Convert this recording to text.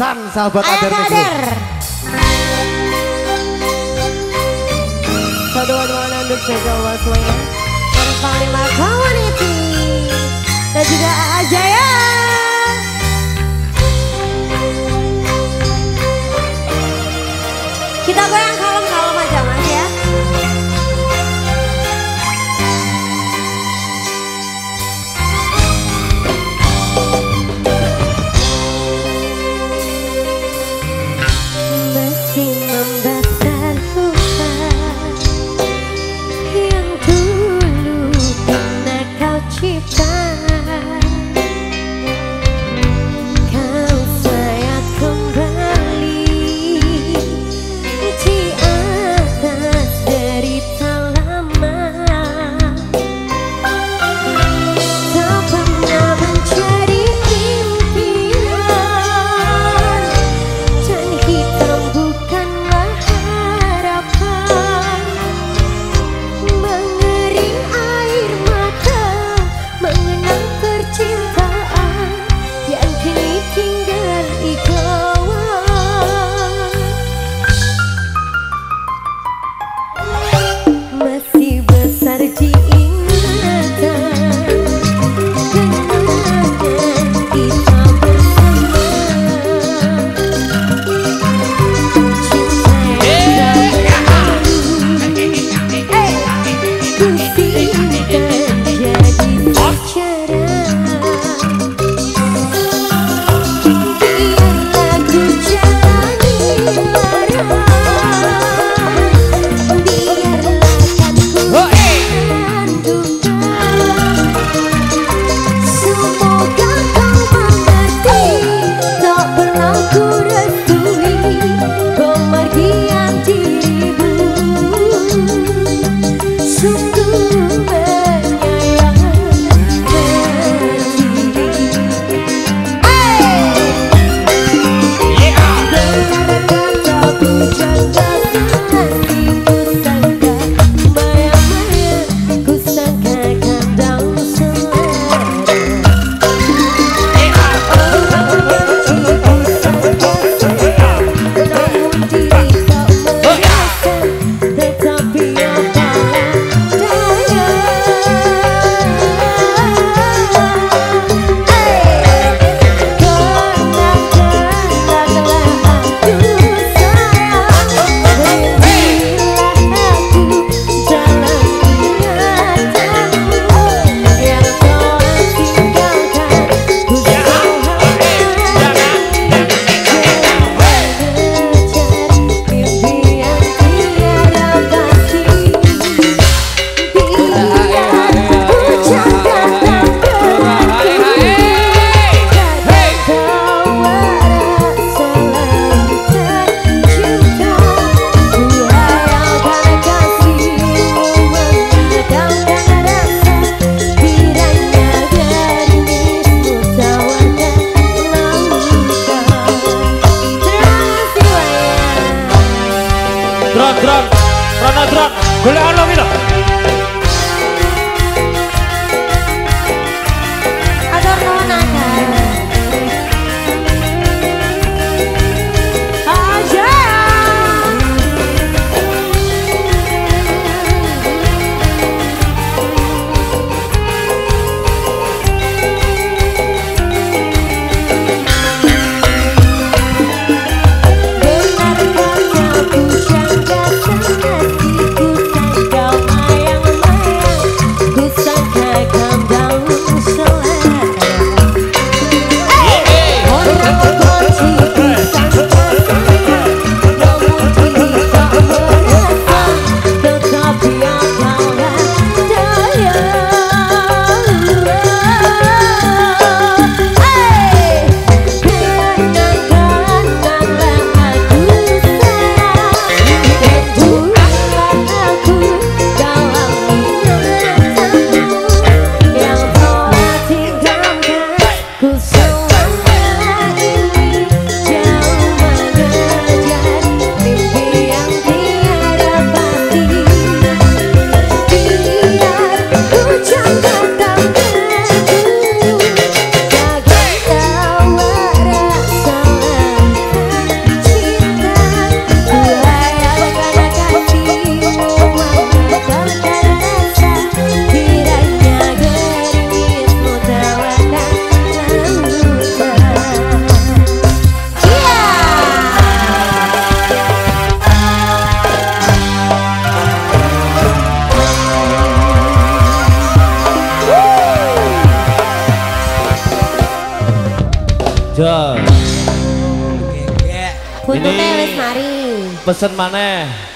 Sahabat Ayo, Kader. For the one one understand Dan juga Claro. Buntutnya Ini-. Pesen maneh.